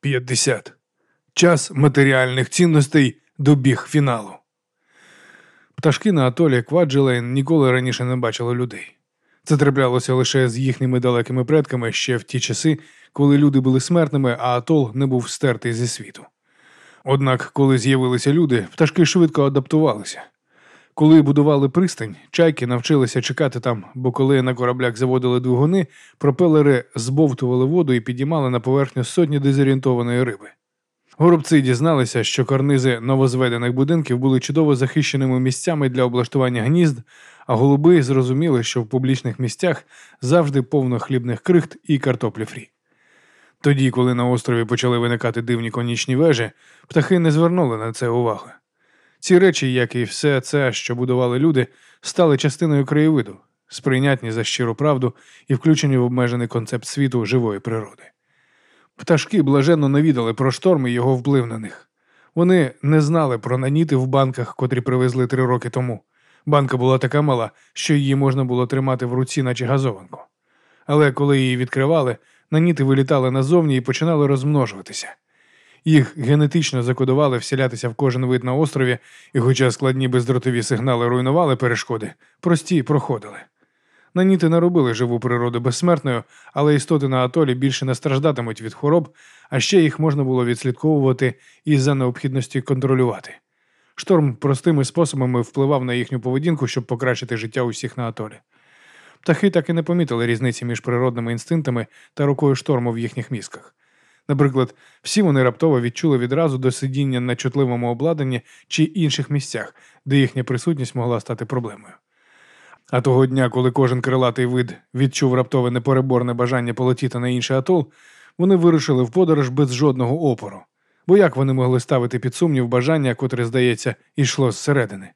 50. Час матеріальних цінностей добіг фіналу. Пташки на атолі Кваджелейн ніколи раніше не бачили людей. Це траплялося лише з їхніми далекими предками ще в ті часи, коли люди були смертними, а атол не був стертий зі світу. Однак, коли з'явилися люди, пташки швидко адаптувалися. Коли будували пристань, чайки навчилися чекати там, бо коли на кораблях заводили двигуни, пропелери збовтували воду і підіймали на поверхню сотні дезорієнтованої риби. Горобці дізналися, що карнизи новозведених будинків були чудово захищеними місцями для облаштування гнізд, а голуби зрозуміли, що в публічних місцях завжди повно хлібних крихт і картоплі фрі. Тоді, коли на острові почали виникати дивні конічні вежі, птахи не звернули на це уваги. Ці речі, як і все це, що будували люди, стали частиною краєвиду, сприйнятні за щиру правду і включені в обмежений концепт світу живої природи. Пташки блаженно навідали про шторм і його вплив на них. Вони не знали про наніти в банках, котрі привезли три роки тому. Банка була така мала, що її можна було тримати в руці, наче газованку. Але коли її відкривали, наніти вилітали назовні і починали розмножуватися. Їх генетично закодували вселятися в кожен вид на острові, і, хоча складні бездротові сигнали руйнували перешкоди, прості проходили. Наніти не робили живу природу безсмертною, але істоти на атолі більше не страждатимуть від хвороб, а ще їх можна було відслідковувати і за необхідності контролювати. Шторм простими способами впливав на їхню поведінку, щоб покращити життя усіх на атолі. Птахи так і не помітили різниці між природними інстинктами та рукою шторму в їхніх мізках. Наприклад, всі вони раптово відчули відразу до сидіння на чутливому обладнанні чи інших місцях, де їхня присутність могла стати проблемою. А того дня, коли кожен крилатий вид відчув раптове непереборне бажання полетіти на інший атол, вони вирушили в подорож без жодного опору. Бо як вони могли ставити під сумнів бажання, котре, здається, йшло зсередини?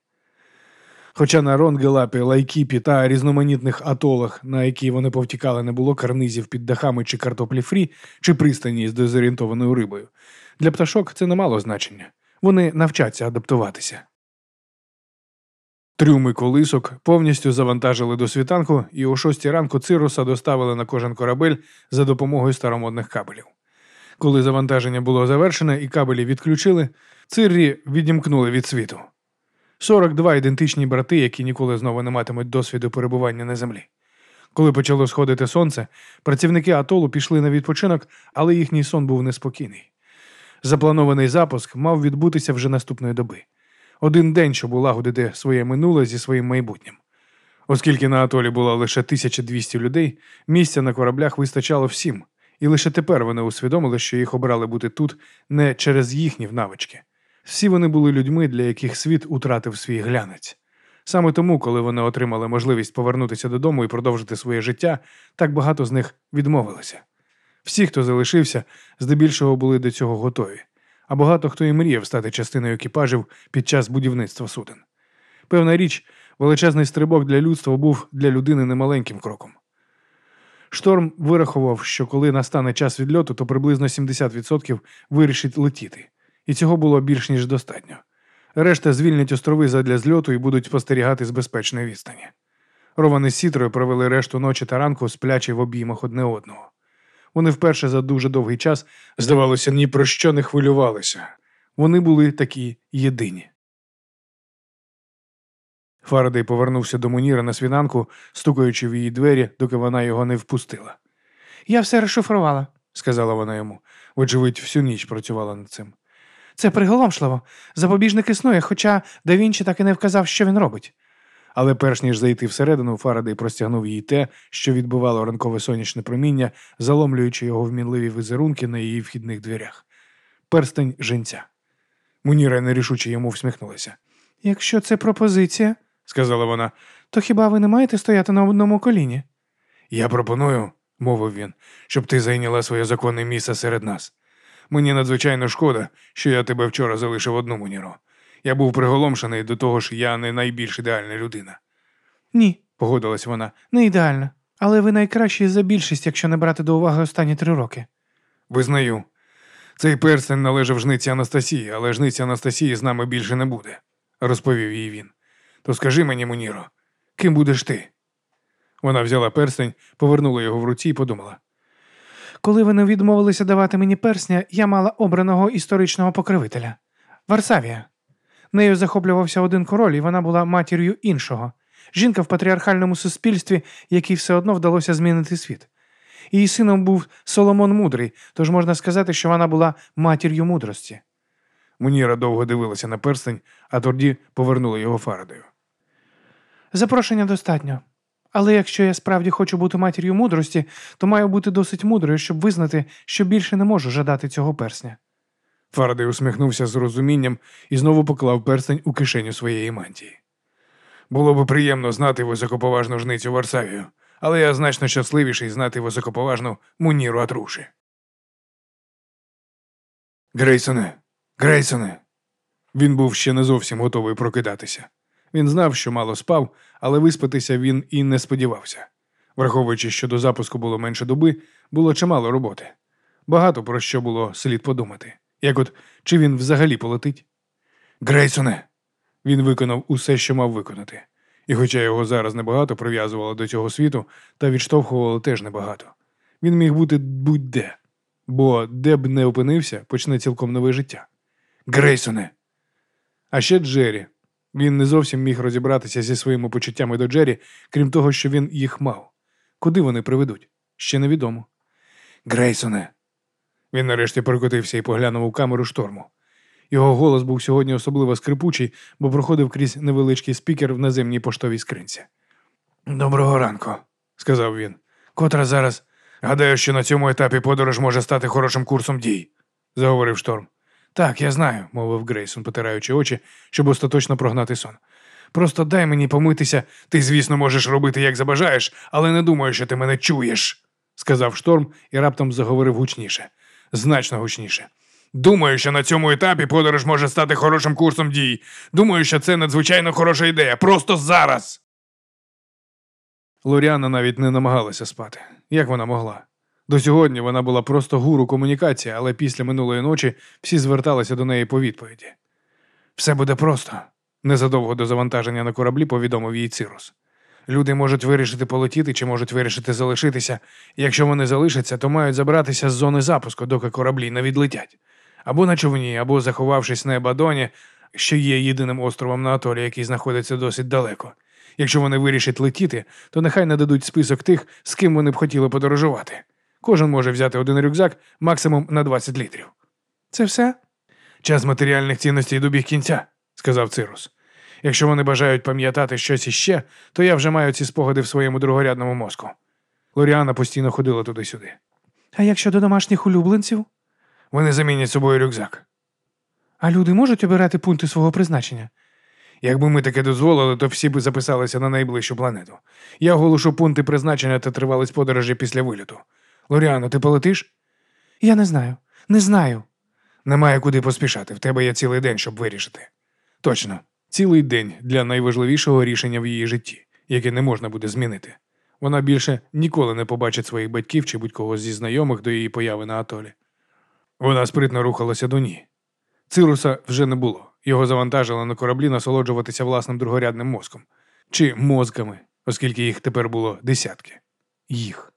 Хоча на Ронгелапі, Лайкіпі та різноманітних атолах, на які вони повтікали, не було карнизів під дахами чи картоплі фрі, чи пристані з дезорієнтованою рибою, для пташок це не мало значення. Вони навчаться адаптуватися. Трюми колисок повністю завантажили до світанку, і о шостій ранку цируса доставили на кожен корабель за допомогою старомодних кабелів. Коли завантаження було завершене і кабелі відключили, циррі відімкнули від світу. 42 ідентичні брати, які ніколи знову не матимуть досвіду перебування на землі. Коли почало сходити сонце, працівники атолу пішли на відпочинок, але їхній сон був неспокійний. Запланований запуск мав відбутися вже наступної доби. Один день, щоб улагодити своє минуле зі своїм майбутнім. Оскільки на атолі було лише 1200 людей, місця на кораблях вистачало всім, і лише тепер вони усвідомили, що їх обрали бути тут не через їхні навички. Всі вони були людьми, для яких світ утратив свій глянець. Саме тому, коли вони отримали можливість повернутися додому і продовжити своє життя, так багато з них відмовилися. Всі, хто залишився, здебільшого були до цього готові, а багато хто і мріяв стати частиною екіпажів під час будівництва суден. Певна річ, величезний стрибок для людства був для людини немаленьким кроком. Шторм вирахував, що коли настане час відльоту, то приблизно 70% вирішить летіти і цього було більш ніж достатньо. Решта звільнять острови задля зльоту і будуть спостерігати з безпечної відстані. Ровани з сітрою провели решту ночі та ранку, сплячи в обіймах одне одного. Вони вперше за дуже довгий час, здавалося, ні про що не хвилювалися. Вони були такі єдині. Фарадей повернувся до Муніра на свінанку, стукаючи в її двері, доки вона його не впустила. Я все розшифрувала, сказала вона йому. Вочевидь, всю ніч працювала над цим. Це приголомшливо. Запобіжник існує, хоча да Вінчі так і не вказав, що він робить. Але перш ніж зайти всередину, Фарадей простягнув їй те, що відбивало ранкове сонячне проміння, заломлюючи його вмінливі візерунки на її вхідних дверях. Перстень женця. Муніра нерішуче йому всміхнулася. Якщо це пропозиція, сказала вона, то хіба ви не маєте стояти на одному коліні? Я пропоную, мовив він, щоб ти зайняла своє законне місце серед нас. Мені надзвичайно шкода, що я тебе вчора залишив одному Ніро. Я був приголомшений до того ж, я не найбільш ідеальна людина. Ні, погодилась вона, не ідеальна. Але ви найкращий за більшість, якщо не брати до уваги останні три роки. Визнаю. Цей перстень належав жниці Анастасії, але жниці Анастасії з нами більше не буде, розповів їй він. То скажи мені, Муніро, ким будеш ти? Вона взяла перстень, повернула його в руці і подумала. Коли вони відмовилися давати мені персня, я мала обраного історичного покровителя Варсавія. Нею захоплювався один король, і вона була матір'ю іншого. Жінка в патріархальному суспільстві, якій все одно вдалося змінити світ. Її сином був Соломон Мудрий, тож можна сказати, що вона була матір'ю мудрості. Муніра довго дивилася на перстень, а тоді повернула його Фарадею. Запрошення достатньо. Але якщо я справді хочу бути матір'ю мудрості, то маю бути досить мудрою, щоб визнати, що більше не можу жадати цього персня. Фарадей усміхнувся з розумінням і знову поклав перстень у кишеню своєї мантії. Було би приємно знати високоповажну жницю Варсавію, але я значно щасливіший знати високоповажну Муніру Атруші. Грейсоне, Грейсоне. Він був ще не зовсім готовий прокидатися. Він знав, що мало спав, але виспатися він і не сподівався. Враховуючи, що до запуску було менше доби, було чимало роботи. Багато про що було слід подумати. Як от чи він взагалі полетить? Грейсоне! Він виконав усе, що мав виконати. І хоча його зараз небагато прив'язувало до цього світу, та відштовхувало теж небагато. Він міг бути будь-де, бо де б не опинився, почне цілком нове життя. Грейсоне! А ще Джері. Він не зовсім міг розібратися зі своїми почуттями до Джері, крім того, що він їх мав. Куди вони приведуть? Ще невідомо. Грейсоне. Він нарешті перекотився і поглянув у камеру шторму. Його голос був сьогодні особливо скрипучий, бо проходив крізь невеличкий спікер в наземній поштовій скринці. Доброго ранку, сказав він. Котра зараз. Гадаю, що на цьому етапі подорож може стати хорошим курсом дій, заговорив шторм. Так, я знаю, мовив Грейсон, потираючи очі, щоб остаточно прогнати сон. Просто дай мені помитися, ти, звісно, можеш робити, як забажаєш, але не думаю, що ти мене чуєш, сказав шторм і раптом заговорив гучніше, значно гучніше. Думаю, що на цьому етапі подорож може стати хорошим курсом дій. Думаю, що це надзвичайно хороша ідея. Просто зараз. Лоріана навіть не намагалася спати. Як вона могла? До сьогодні вона була просто гуру комунікації, але після минулої ночі всі зверталися до неї по відповіді. Все буде просто. Незадовго до завантаження на кораблі повідомив їй Цирус. Люди можуть вирішити полетіти чи можуть вирішити залишитися. Якщо вони залишаться, то мають забратися з зони запуску, доки кораблі не відлетять. Або на човні, або заховавшись на Ебадоні, що є єдиним островом на атолі, який знаходиться досить далеко. Якщо вони вирішать летіти, то нехай нададуть список тих, з ким вони б хотіли подорожувати. Кожен може взяти один рюкзак максимум на 20 літрів. Це все? Час матеріальних цінностей добіг кінця, сказав Цирус. Якщо вони бажають пам'ятати щось іще, то я вже маю ці спогади в своєму другорядному мозку. Лоріана постійно ходила туди-сюди. А як щодо домашніх улюбленців? Вони замінять собою рюкзак. А люди можуть обирати пункти свого призначення? Якби ми таке дозволили, то всі б записалися на найближчу планету. Я оголошу пункти призначення та тривалість подорожі після виліту. Лоріано, ти полетиш? Я не знаю. Не знаю. Немає куди поспішати. В тебе є цілий день, щоб вирішити. Точно, цілий день для найважливішого рішення в її житті, яке не можна буде змінити. Вона більше ніколи не побачить своїх батьків чи будь-кого зі знайомих до її появи на атолі. Вона спритно рухалася до ні. Цируса вже не було. Його завантажили на кораблі насолоджуватися власним другорядним мозком чи мозками, оскільки їх тепер було десятки. Їх.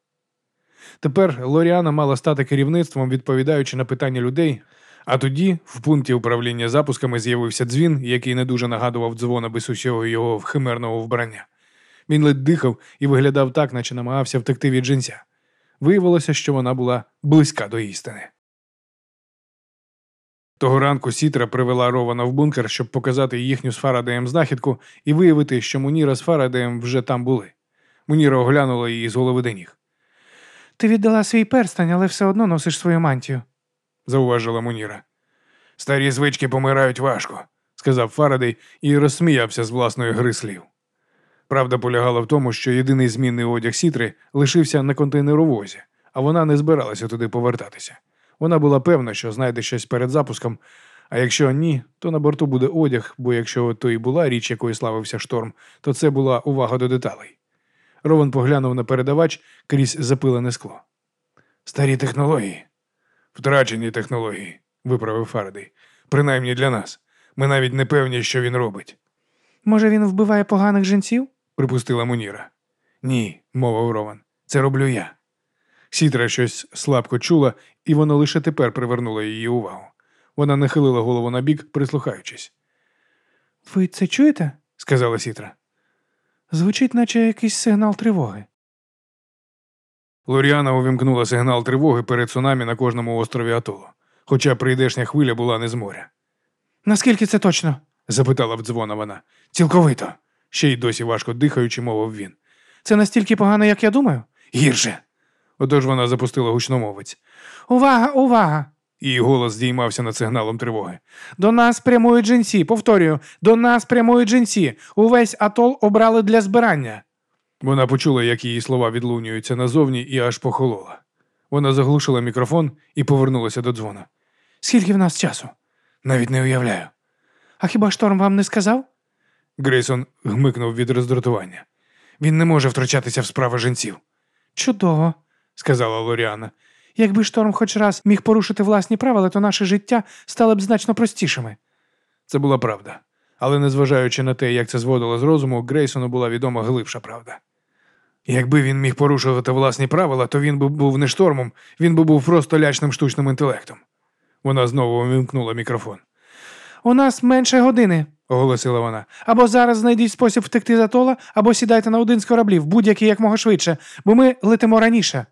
Тепер Лоріана мала стати керівництвом, відповідаючи на питання людей. А тоді в пункті управління запусками з'явився дзвін, який не дуже нагадував дзвона без усього його химерного вбрання. Він ледь дихав і виглядав так, наче намагався втекти від жінця. Виявилося, що вона була близька до істини. Того ранку Сітра привела Рована в бункер, щоб показати їхню з Фарадеєм знахідку і виявити, що Муніра з Фарадеєм вже там були. Муніра оглянула її з голови до ніг. Ти віддала свій перстень, але все одно носиш свою мантію, зауважила Муніра. Старі звички помирають важко, сказав Фарадей і розсміявся з власної гри слів. Правда полягала в тому, що єдиний змінний одяг Сітри лишився на контейнеровозі, а вона не збиралася туди повертатися. Вона була певна, що знайде щось перед запуском, а якщо ні, то на борту буде одяг, бо якщо то і була річ, якою славився шторм, то це була увага до деталей. Рован поглянув на передавач крізь запилене скло. Старі технології. Втрачені технології, виправив Фарадей. Принаймні для нас. Ми навіть не певні, що він робить. Може, він вбиває поганих жінців? припустила Муніра. Ні, мовив Рован. Це роблю я. Сітра щось слабко чула, і воно лише тепер привернуло її увагу. Вона нахилила голову на бік, прислухаючись. Ви це чуєте? сказала Сітра. Звучить, наче якийсь сигнал тривоги. Лоріана увімкнула сигнал тривоги перед цунамі на кожному острові Атолу, хоча прийдешня хвиля була не з моря. Наскільки це точно? запитала вдзвона вона. Цілковито. Ще й досі важко дихаючи, мовив він. Це настільки погано, як я думаю? Гірше. Отож вона запустила гучномовець. Увага, увага! Її голос здіймався над сигналом тривоги. До нас прямують джинсі. Повторюю, до нас прямують джинсі. Увесь атол обрали для збирання. Вона почула, як її слова відлунюються назовні, і аж похолола. Вона заглушила мікрофон і повернулася до дзвона. Скільки в нас часу? Навіть не уявляю. А хіба шторм вам не сказав? Грейсон гмикнув від роздратування. Він не може втручатися в справи жінців, Чудово, сказала Лоріана. Якби шторм хоч раз міг порушити власні правила, то наше життя стало б значно простішими. Це була правда. Але незважаючи на те, як це зводило з розуму, Грейсону була відома глибша правда. Якби він міг порушувати власні правила, то він би був не штормом, він би був просто лячним штучним інтелектом. Вона знову увімкнула мікрофон. У нас менше години, Оголосила вона. Або зараз знайдіть спосіб втекти з атола, або сідайте на один з кораблів, будь-який якмога швидше, бо ми летимо раніше.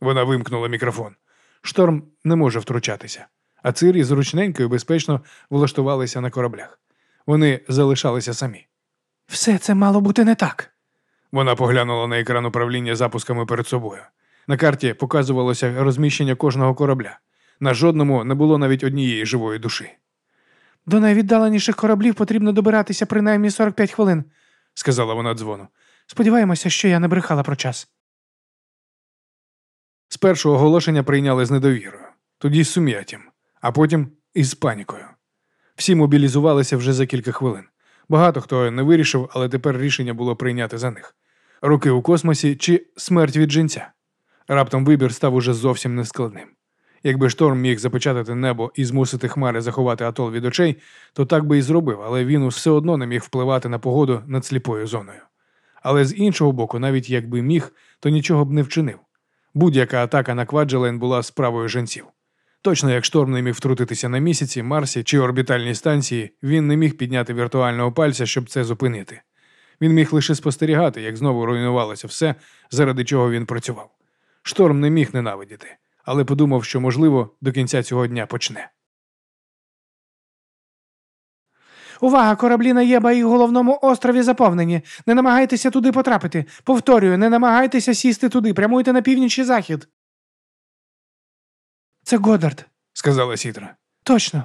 Вона вимкнула мікрофон. Шторм не може втручатися, а Цирі зручненько і безпечно влаштувалися на кораблях. Вони залишалися самі. Все це мало бути не так. Вона поглянула на екран управління запусками перед собою. На карті показувалося розміщення кожного корабля. На жодному не було навіть однієї живої душі, До найвіддаленіших кораблів потрібно добиратися принаймні 45 хвилин. сказала вона дзвону. Сподіваємося, що я не брехала про час. Спершу оголошення прийняли з недовірою, тоді з сум'яттям, а потім із панікою. Всі мобілізувалися вже за кілька хвилин. Багато хто не вирішив, але тепер рішення було прийняти за них: руки у космосі чи смерть від жінця. Раптом вибір став уже зовсім нескладним. Якби шторм міг запечатати небо і змусити хмари заховати атол від очей, то так би і зробив, але він все одно не міг впливати на погоду над сліпою зоною. Але з іншого боку, навіть якби міг, то нічого б не вчинив. Будь-яка атака на Кваджелен була справою жінців. Точно як шторм не міг втрутитися на місяці, Марсі чи орбітальній станції, він не міг підняти віртуального пальця, щоб це зупинити. Він міг лише спостерігати, як знову руйнувалося все, заради чого він працював. Шторм не міг ненавидіти, але подумав, що, можливо, до кінця цього дня почне. Увага, кораблі на Єба і головному острові заповнені. Не намагайтеся туди потрапити. Повторюю, не намагайтеся сісти туди, прямуйте на північ і захід. Це Годард. сказала Сітра. Точно.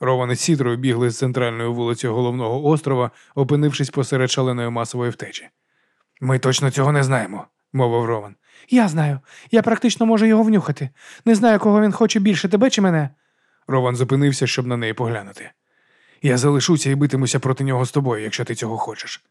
Рован із Сітрою бігли з центральної вулиці головного острова, опинившись посеред шаленої масової втечі. Ми точно цього не знаємо, мовив Рован. Я знаю. Я практично можу його внюхати. Не знаю, кого він хоче більше, тебе чи мене. Рован зупинився, щоб на неї поглянути. Я залишуся і битимуся проти нього з тобою, якщо ти цього хочеш.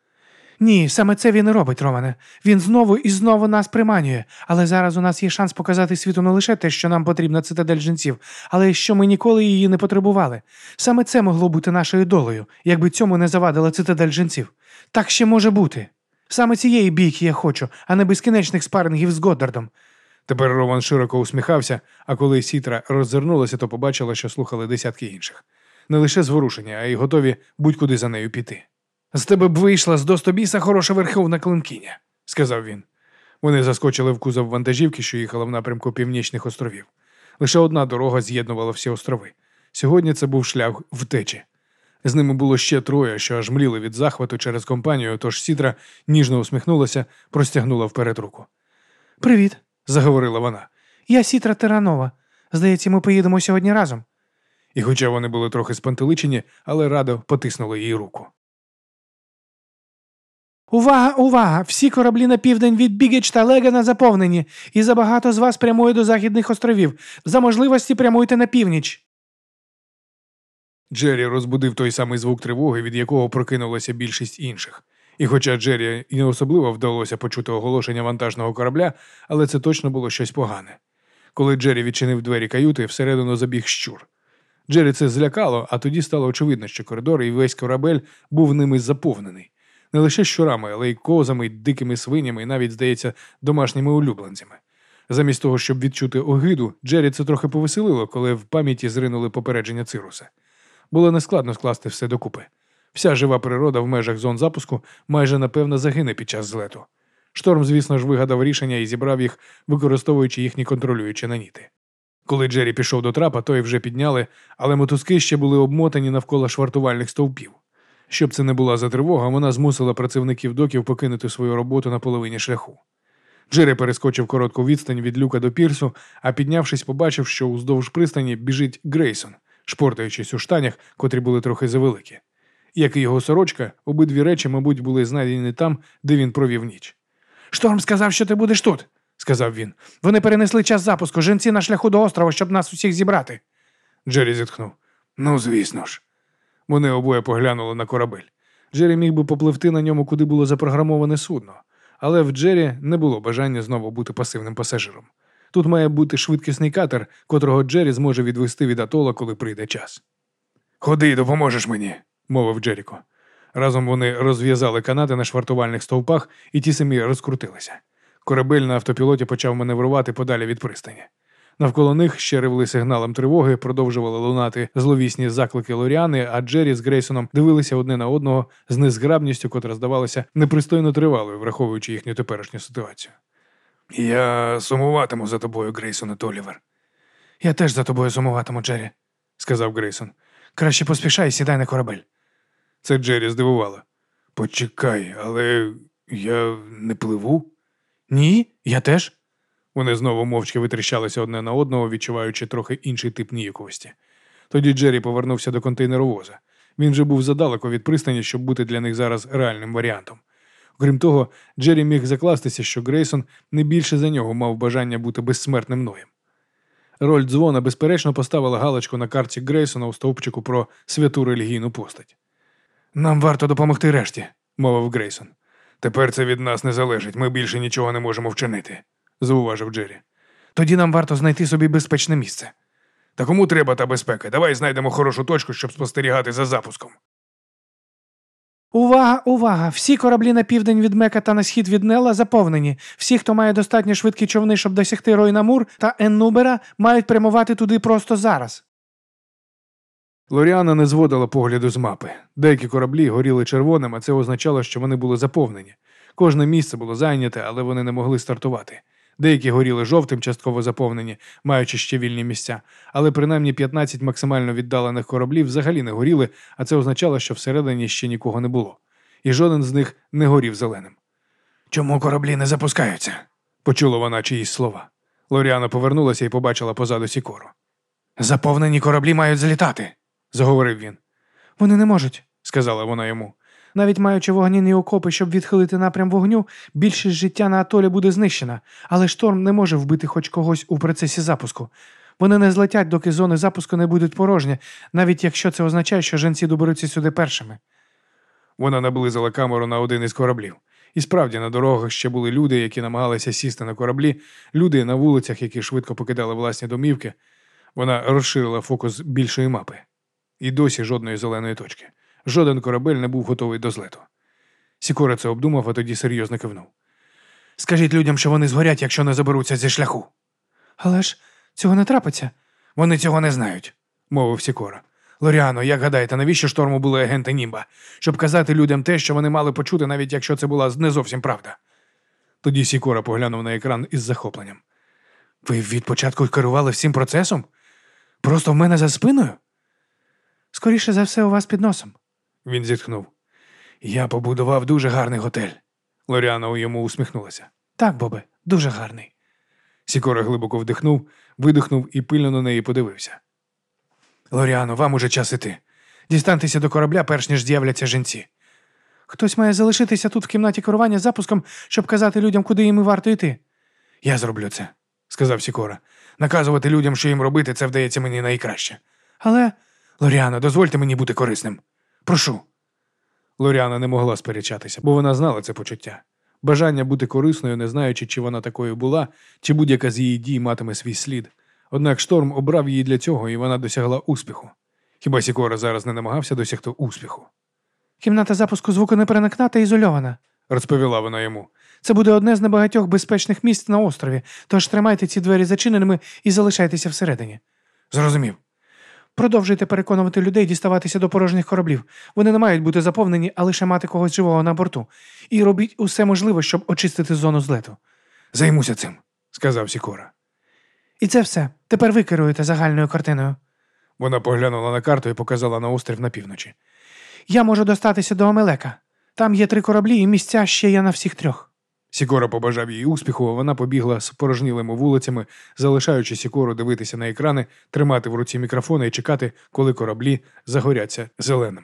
Ні, саме це він і робить, Романе. Він знову і знову нас приманює. Але зараз у нас є шанс показати світу не лише те, що нам потрібна цитадель жінців, але й що ми ніколи її не потребували. Саме це могло бути нашою долею, якби цьому не завадила цитадель жінців. Так ще може бути. Саме цієї бійки я хочу, а не безкінечних спарингів з Годдардом. Тепер Рован широко усміхався, а коли Сітра роззирнулася, то побачила, що слухали десятки інших. Не лише зворушення, а й готові будь-куди за нею піти. З тебе б вийшла з достобіса хороша верховна клинкиня, сказав він. Вони заскочили в кузов вантажівки, що їхала в напрямку північних островів. Лише одна дорога з'єднувала всі острови. Сьогодні це був шлях втечі. З ними було ще троє, що аж мліли від захвату через компанію, тож Сітра ніжно усміхнулася, простягнула вперед руку. Привіт, Заговорила вона. я Сітра Теранова. Здається, ми поїдемо сьогодні разом. І хоча вони були трохи спантеличені, але радо потиснули їй руку. Увага, увага! Всі кораблі на південь від Бігеч та Легана заповнені, і забагато з вас прямує до західних островів. За можливості прямуйте на північ. Джері розбудив той самий звук тривоги, від якого прокинулася більшість інших. І хоча Джері і не особливо вдалося почути оголошення вантажного корабля, але це точно було щось погане. Коли Джері відчинив двері каюти, всередину забіг щур. Джері це злякало, а тоді стало очевидно, що коридор і весь корабель був ними заповнений. Не лише щурами, але й козами, й дикими свинями, і навіть, здається, домашніми улюбленцями. Замість того, щоб відчути огиду, Джері це трохи повеселило, коли в пам'яті зринули попередження Цируса. Було нескладно скласти все докупи. Вся жива природа в межах зон запуску майже напевно загине під час злету. Шторм, звісно ж, вигадав рішення і зібрав їх, використовуючи їхні контролюючі наніти. Коли Джері пішов до трапа, той вже підняли, але мотузки ще були обмотані навколо швартувальних стовпів. Щоб це не була за тривога, вона змусила працівників доків покинути свою роботу на половині шляху. Джері перескочив коротку відстань від люка до пірсу, а піднявшись, побачив, що уздовж пристані біжить Грейсон, шпортаючись у штанях, котрі були трохи завеликі. Як і його сорочка, обидві речі, мабуть, були знайдені там, де він провів ніч. Шторм сказав, що ти будеш тут, сказав він. Вони перенесли час запуску, жінці на шляху до острова, щоб нас усіх зібрати. Джері зітхнув. Ну, звісно ж. Вони обоє поглянули на корабель. Джері міг би попливти на ньому, куди було запрограмоване судно, але в Джері не було бажання знову бути пасивним пасажиром. Тут має бути швидкісний катер, котрого Джері зможе відвести від атола, коли прийде час. Ходи, допоможеш мені, мовив Джеріко. Разом вони розв'язали канати на швартувальних стовпах, і ті самі розкрутилися. Корабель на автопілоті почав маневрувати подалі від пристані. Навколо них ще ревли сигналом тривоги, продовжували лунати зловісні заклики Лоріани, а Джері з Грейсоном дивилися одне на одного з незграбністю, котра здавалася непристойно тривалою, враховуючи їхню теперішню ситуацію. Я сумуватиму за тобою, Грейсон і Толівер. Я теж за тобою сумуватиму, Джері, сказав Грейсон. Краще поспішай сідай на корабель. Це Джері здивувало. Почекай, але я не пливу? Ні, я теж. Вони знову мовчки витріщалися одне на одного, відчуваючи трохи інший тип ніяковості. Тоді Джері повернувся до контейнеровоза. Він вже був задалеко від пристані, щоб бути для них зараз реальним варіантом. Окрім того, Джері міг закластися, що Грейсон не більше за нього мав бажання бути безсмертним ноєм. Роль дзвона, безперечно, поставила галочку на карті Грейсона у стовпчику про святу релігійну постать. Нам варто допомогти решті, мовив Грейсон. Тепер це від нас не залежить, ми більше нічого не можемо вчинити, зауважив Джері. Тоді нам варто знайти собі безпечне місце. Та кому треба та безпека? Давай знайдемо хорошу точку, щоб спостерігати за запуском. Увага, увага! Всі кораблі на південь від Мека та на схід від Нела заповнені. Всі, хто має достатньо швидкі човни, щоб досягти Ройнамур та Еннубера, мають прямувати туди просто зараз. Лоріана не зводила погляду з мапи. Деякі кораблі горіли червоним, а це означало, що вони були заповнені. Кожне місце було зайняте, але вони не могли стартувати. Деякі горіли жовтим, частково заповнені, маючи ще вільні місця, але принаймні 15 максимально віддалених кораблів взагалі не горіли, а це означало, що всередині ще нікого не було. І жоден з них не горів зеленим. Чому кораблі не запускаються? почула вона чиїсь слова. Лоріана повернулася і побачила позаду Сікору. Заповнені кораблі мають злітати, заговорив він. Вони не можуть, сказала вона йому. Навіть маючи вогняні окопи, щоб відхилити напрям вогню, більшість життя на атолі буде знищена, але шторм не може вбити хоч когось у процесі запуску. Вони не злетять, доки зони запуску не будуть порожні, навіть якщо це означає, що женці доберуться сюди першими. Вона наблизила камеру на один із кораблів. І справді на дорогах ще були люди, які намагалися сісти на кораблі, люди на вулицях, які швидко покидали власні домівки. Вона розширила фокус більшої мапи. І досі жодної зеленої точки. Жоден корабель не був готовий до злету. Сікора це обдумав, а тоді серйозно кивнув. Скажіть людям, що вони згорять, якщо не заберуться зі шляху. Але ж цього не трапиться. Вони цього не знають, мовив Сікора. Лоріано, як гадаєте, навіщо шторму були агенти Німба? Щоб казати людям те, що вони мали почути, навіть якщо це була не зовсім правда. Тоді Сікора поглянув на екран із захопленням. Ви від початку керували всім процесом? Просто в мене за спиною? Скоріше за все, у вас під носом. Він зітхнув. Я побудував дуже гарний готель. Лоріана йому усміхнулася. Так, Бобе, дуже гарний. Сікора глибоко вдихнув, видихнув і пильно на неї подивився. Лоріано, вам уже час іти. Дістаньтеся до корабля, перш ніж з'являться жінці. Хтось має залишитися тут в кімнаті керування запуском, щоб казати людям, куди їм і варто йти. Я зроблю це, сказав Сікора. Наказувати людям, що їм робити, це вдається мені найкраще. Але, Лоріано, дозвольте мені бути корисним. Прошу. Лоріана не могла сперечатися, бо вона знала це почуття. Бажання бути корисною, не знаючи, чи вона такою була, чи будь-яка з її дій матиме свій слід. Однак шторм обрав її для цього, і вона досягла успіху. Хіба Сікора зараз не намагався досягти успіху? Кімната запуску звуку не переникна та ізольована, розповіла вона йому. Це буде одне з небагатьох безпечних місць на острові, тож тримайте ці двері зачиненими і залишайтеся всередині. Зрозумів. Продовжуйте переконувати людей діставатися до порожніх кораблів. Вони не мають бути заповнені, а лише мати когось живого на борту. І робіть усе можливе, щоб очистити зону злету. Займуся цим, сказав Сікора. І це все. Тепер ви керуєте загальною картиною. Вона поглянула на карту і показала на острів на півночі. Я можу достатися до Амелека. Там є три кораблі, і місця ще є на всіх трьох. Сікора побажав їй успіху, а вона побігла з порожнілими вулицями, залишаючи Сікору дивитися на екрани, тримати в руці мікрофони і чекати, коли кораблі загоряться зеленим.